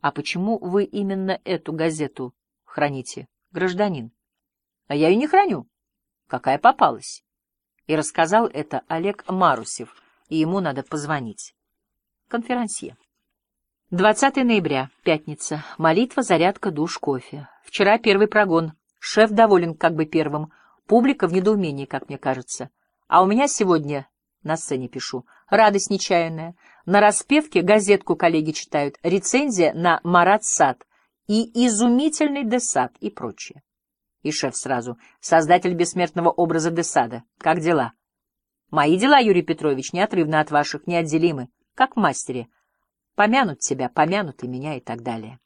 А почему вы именно эту газету храните, гражданин? А я ее не храню. Какая попалась? И рассказал это Олег Марусев, и ему надо позвонить. Конферансье. 20 ноября, пятница. Молитва, зарядка, душ, кофе. Вчера первый прогон. Шеф доволен как бы первым. Публика в недоумении, как мне кажется. А у меня сегодня, на сцене пишу, радость нечаянная. На распевке газетку коллеги читают, рецензия на Марат Сад и изумительный Десад и прочее. И шеф сразу, создатель бессмертного образа Десада. Как дела? Мои дела, Юрий Петрович, неотрывно от ваших, неотделимы, как в мастере. Помянут тебя, помянут и меня и так далее.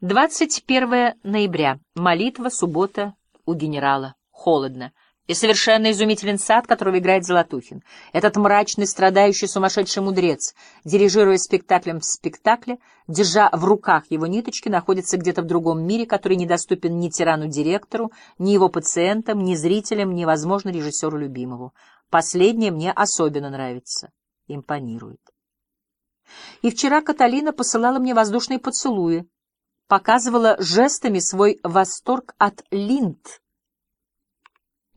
21 ноября. Молитва, суббота у генерала. Холодно. И совершенно изумителен сад, которого играет Золотухин. Этот мрачный, страдающий, сумасшедший мудрец, дирижируя спектаклем в спектакле, держа в руках его ниточки, находится где-то в другом мире, который недоступен ни тирану-директору, ни его пациентам, ни зрителям, ни, возможно, режиссеру любимому. Последнее мне особенно нравится, импонирует. И вчера Каталина посылала мне воздушные поцелуи, показывала жестами свой восторг от Линд.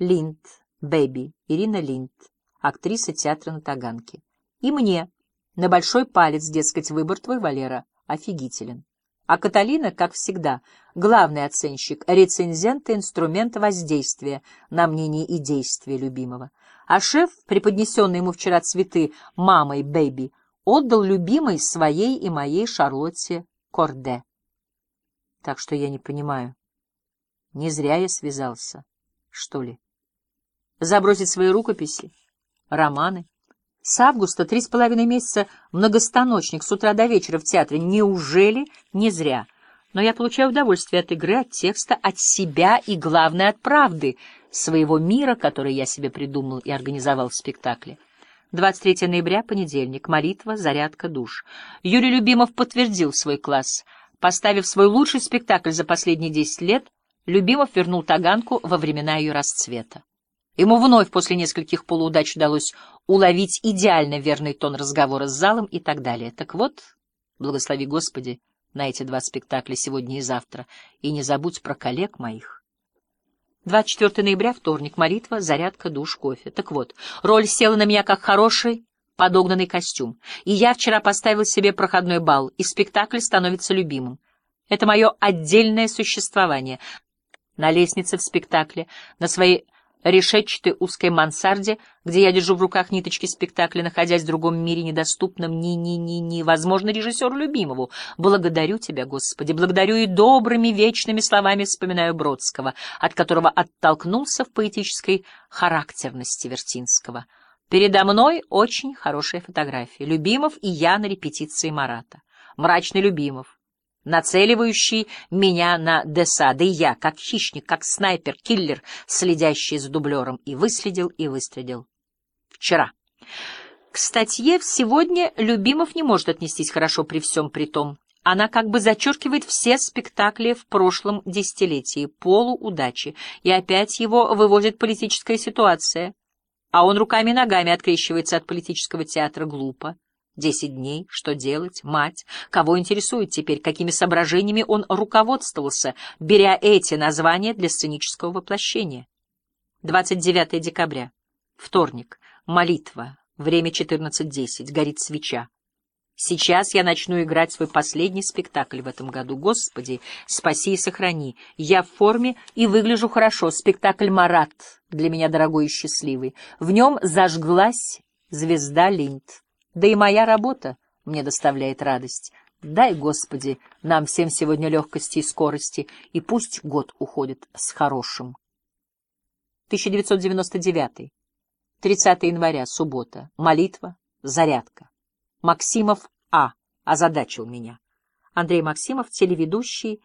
Линд, Бэби, Ирина Линд, актриса театра на Таганке. И мне, на большой палец, дескать, выбор твой, Валера, офигителен. А Каталина, как всегда, главный оценщик, рецензент и инструмент воздействия на мнение и действия любимого. А шеф, преподнесенный ему вчера цветы мамой Бэби, отдал любимой своей и моей Шарлотте Корде. Так что я не понимаю, не зря я связался, что ли? Забросить свои рукописи, романы? С августа три с половиной месяца многостаночник с утра до вечера в театре. Неужели не зря? Но я получаю удовольствие от игры, от текста, от себя и, главное, от правды, своего мира, который я себе придумал и организовал в спектакле. 23 ноября, понедельник. Молитва, зарядка, душ. Юрий Любимов подтвердил свой класс. Поставив свой лучший спектакль за последние 10 лет, Любимов вернул Таганку во времена ее расцвета. Ему вновь после нескольких полуудач удалось уловить идеально верный тон разговора с залом и так далее. Так вот, благослови Господи на эти два спектакля сегодня и завтра, и не забудь про коллег моих. 24 ноября, вторник, молитва, зарядка, душ, кофе. Так вот, роль села на меня как хороший подогнанный костюм, и я вчера поставил себе проходной бал, и спектакль становится любимым. Это мое отдельное существование. На лестнице в спектакле, на своей решетчатой узкой мансарде, где я держу в руках ниточки спектакля, находясь в другом мире, недоступном ни-ни-ни-ни, возможно, режиссеру любимому. Благодарю тебя, Господи, благодарю и добрыми вечными словами вспоминаю Бродского, от которого оттолкнулся в поэтической характерности Вертинского. Передо мной очень хорошая фотография. Любимов и я на репетиции Марата. Мрачный Любимов нацеливающий меня на Десада, и я, как хищник, как снайпер, киллер, следящий за дублером, и выследил, и выстрелил. Вчера. К статье сегодня Любимов не может отнестись хорошо при всем при том. Она как бы зачеркивает все спектакли в прошлом десятилетии, полуудачи, и опять его выводит политическая ситуация. А он руками и ногами открещивается от политического театра глупо. Десять дней, что делать, мать, кого интересует теперь, какими соображениями он руководствовался, беря эти названия для сценического воплощения. 29 декабря, вторник, молитва, время 14.10, горит свеча. Сейчас я начну играть свой последний спектакль в этом году. Господи, спаси и сохрани. Я в форме и выгляжу хорошо. Спектакль «Марат» для меня дорогой и счастливый. В нем зажглась звезда Линд. Да и моя работа мне доставляет радость. Дай, Господи, нам всем сегодня легкости и скорости, и пусть год уходит с хорошим. 1999. 30 января, суббота. Молитва, зарядка. Максимов А. озадачил меня. Андрей Максимов, телеведущий,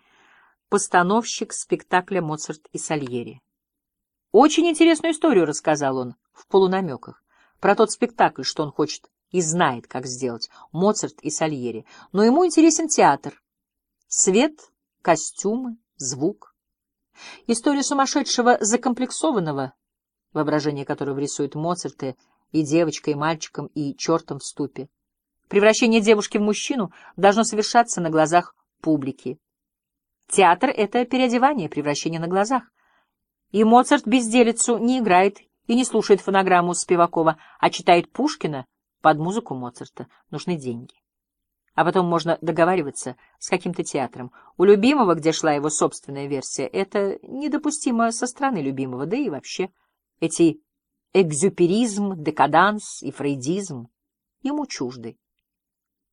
постановщик спектакля «Моцарт и Сальери». Очень интересную историю рассказал он в полунамеках про тот спектакль, что он хочет и знает, как сделать Моцарт и Сальери, но ему интересен театр. Свет, костюмы, звук. История сумасшедшего закомплексованного, воображение которого рисует Моцарта и девочкой, и мальчиком, и чертом в ступе. Превращение девушки в мужчину должно совершаться на глазах публики. Театр — это переодевание, превращение на глазах. И Моцарт безделицу не играет и не слушает фонограмму Спивакова, а читает Пушкина под музыку Моцарта. Нужны деньги. А потом можно договариваться с каким-то театром. У любимого, где шла его собственная версия, это недопустимо со стороны любимого, да и вообще. Эти экзюперизм, декаданс и фрейдизм ему чужды.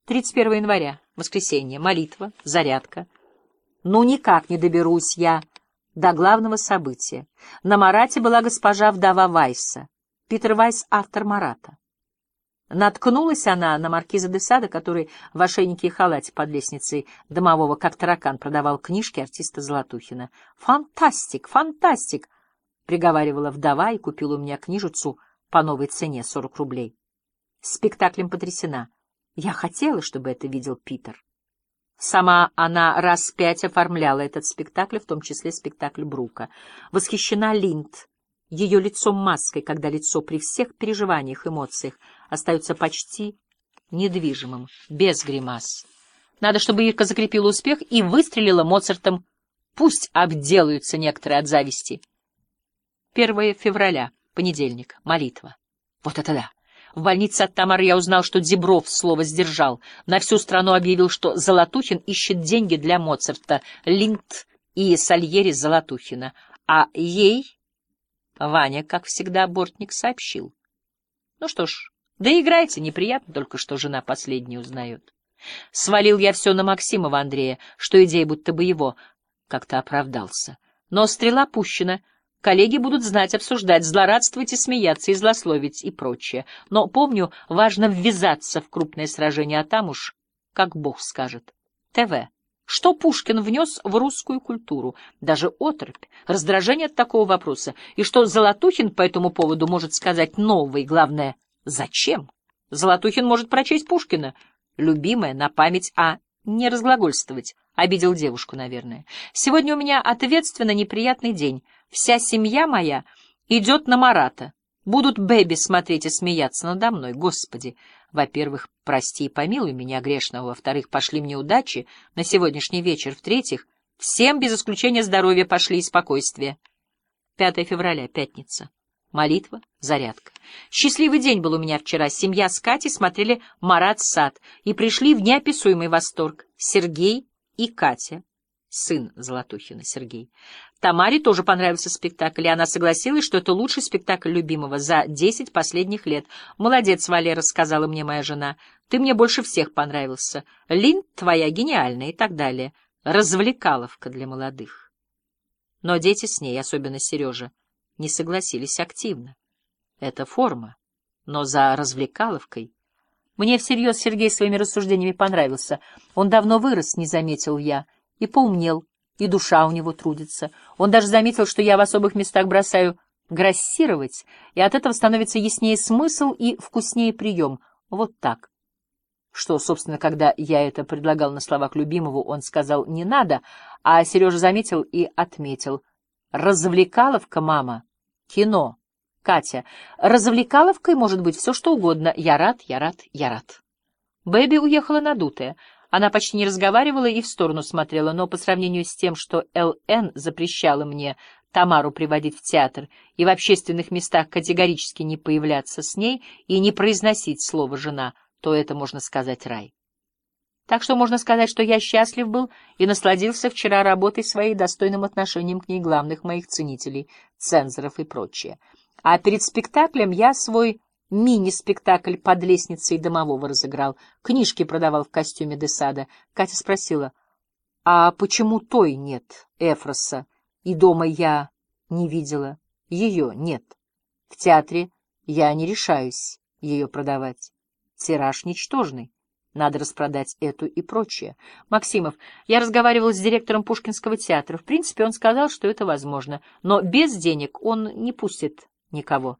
31 января, воскресенье, молитва, зарядка. Ну, никак не доберусь я до главного события. На Марате была госпожа вдова Вайса. Питер Вайс — автор Марата. Наткнулась она на маркиза де Сада, который в ошейнике и халате под лестницей домового, как таракан, продавал книжки артиста Золотухина. «Фантастик! Фантастик!» — приговаривала вдова и купила у меня книжицу по новой цене — 40 рублей. Спектаклем потрясена. Я хотела, чтобы это видел Питер. Сама она раз пять оформляла этот спектакль, в том числе спектакль Брука. Восхищена Линд, ее лицом маской, когда лицо при всех переживаниях, эмоциях остается почти недвижимым, без гримас. Надо, чтобы Ирка закрепила успех и выстрелила Моцартом. Пусть обделаются некоторые от зависти. 1 февраля, понедельник, молитва. Вот это да! В больнице от Тамары я узнал, что Зебров слово сдержал. На всю страну объявил, что Золотухин ищет деньги для Моцарта, Линд и Сальери Золотухина. А ей Ваня, как всегда, бортник сообщил. Ну что ж, да играйте, неприятно только, что жена последняя узнает. Свалил я все на Максимова Андрея, что идея будто бы его как-то оправдался. Но стрела пущена — Коллеги будут знать, обсуждать, злорадствовать и смеяться, и злословить, и прочее. Но, помню, важно ввязаться в крупное сражение, а там уж, как Бог скажет. ТВ. Что Пушкин внес в русскую культуру? Даже оторопь, раздражение от такого вопроса. И что Золотухин по этому поводу может сказать новое и, главное, зачем? Золотухин может прочесть Пушкина, любимое, на память, а не разглагольствовать. Обидел девушку, наверное. Сегодня у меня ответственно неприятный день. Вся семья моя идет на Марата. Будут Бэби смотреть и смеяться надо мной. Господи! Во-первых, прости и помилуй меня грешного. Во-вторых, пошли мне удачи на сегодняшний вечер. В-третьих, всем без исключения здоровья пошли и спокойствия. 5 февраля, пятница. Молитва, зарядка. Счастливый день был у меня вчера. Семья с Катей смотрели «Марат сад» и пришли в неописуемый восторг. Сергей и Катя сын Золотухина, Сергей. Тамаре тоже понравился спектакль, и она согласилась, что это лучший спектакль любимого за десять последних лет. «Молодец, Валера», — сказала мне моя жена. «Ты мне больше всех понравился. Лин твоя гениальная» и так далее. Развлекаловка для молодых. Но дети с ней, особенно Сережа, не согласились активно. Это форма, но за развлекаловкой... Мне всерьез Сергей своими рассуждениями понравился. Он давно вырос, не заметил я и поумнел, и душа у него трудится. Он даже заметил, что я в особых местах бросаю грассировать, и от этого становится яснее смысл и вкуснее прием. Вот так. Что, собственно, когда я это предлагал на словах любимого, он сказал «не надо», а Сережа заметил и отметил. «Развлекаловка, мама, кино». Катя, развлекаловкой может быть все, что угодно. Я рад, я рад, я рад. Бэби уехала надутая. Она почти не разговаривала и в сторону смотрела, но по сравнению с тем, что Л.Н. запрещала мне Тамару приводить в театр и в общественных местах категорически не появляться с ней и не произносить слово «жена», то это, можно сказать, рай. Так что можно сказать, что я счастлив был и насладился вчера работой своей достойным отношением к ней главных моих ценителей, цензоров и прочее. А перед спектаклем я свой Мини-спектакль под лестницей домового разыграл. Книжки продавал в костюме Десада. Катя спросила, а почему той нет, Эфроса, и дома я не видела? Ее нет. В театре я не решаюсь ее продавать. Тираж ничтожный. Надо распродать эту и прочее. Максимов, я разговаривал с директором Пушкинского театра. В принципе, он сказал, что это возможно, но без денег он не пустит никого.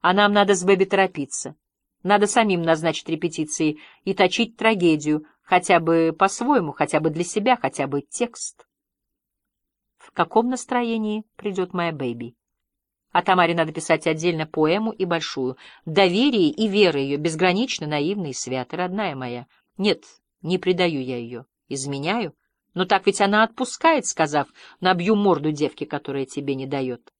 А нам надо с Бэби торопиться. Надо самим назначить репетиции и точить трагедию, хотя бы по-своему, хотя бы для себя, хотя бы текст. В каком настроении придет моя Бэби? О Тамаре надо писать отдельно поэму и большую. Доверие и вера ее безгранично наивны и святы, родная моя. Нет, не предаю я ее, изменяю. Но так ведь она отпускает, сказав, набью морду девки, которая тебе не дает.